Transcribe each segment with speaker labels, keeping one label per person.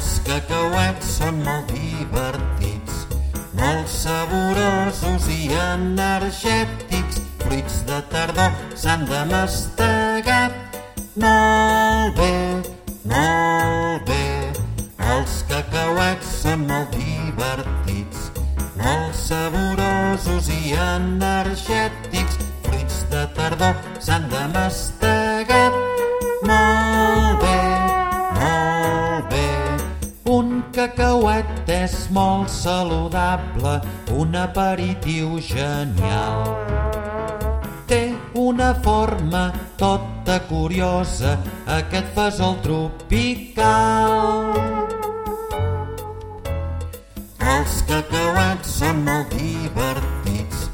Speaker 1: els cacauets són molt divertits, molt saborosos i energètics, fruits de tardor s'han de mastegar molt bé, molt bé. Els cacauets són molt divertits, molt saborosos i energètics, fruits de tardor s'han de mastegar cacauet és molt saludable, un aperitiu genial. Té una forma tota curiosa, aquest fesol tropical. Els cacauets són molt divertits,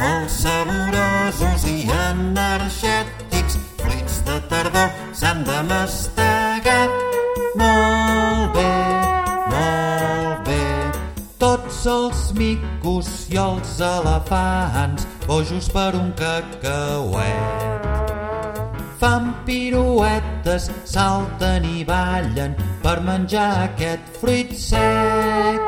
Speaker 1: molt saborosos i energètics, fruits de tardor s'han de mastegar. Molt els micos i els elefants, bojos per un cacauet. Fan piruetes, salten i ballen per menjar aquest fruit sec.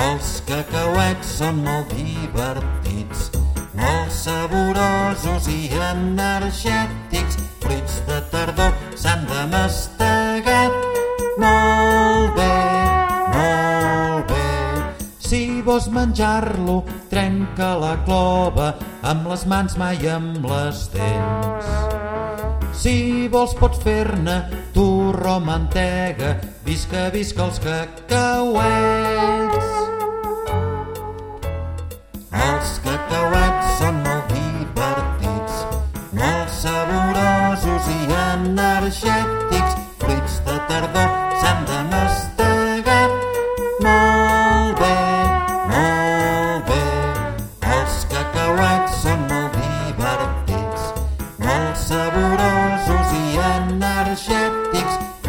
Speaker 1: Els cacauets són molt divertits, molt saborosos i energètics, fruits de tardor s'han de mastegar. Si vols menjar-lo, trenca la clova amb les mans mai amb les dents. Si vols pots fer-ne torró o mantega, visca, visca els cacauets. Els cacauets són molt divertits, molt saborosos i energètics, fruits de tardor s'han de the ship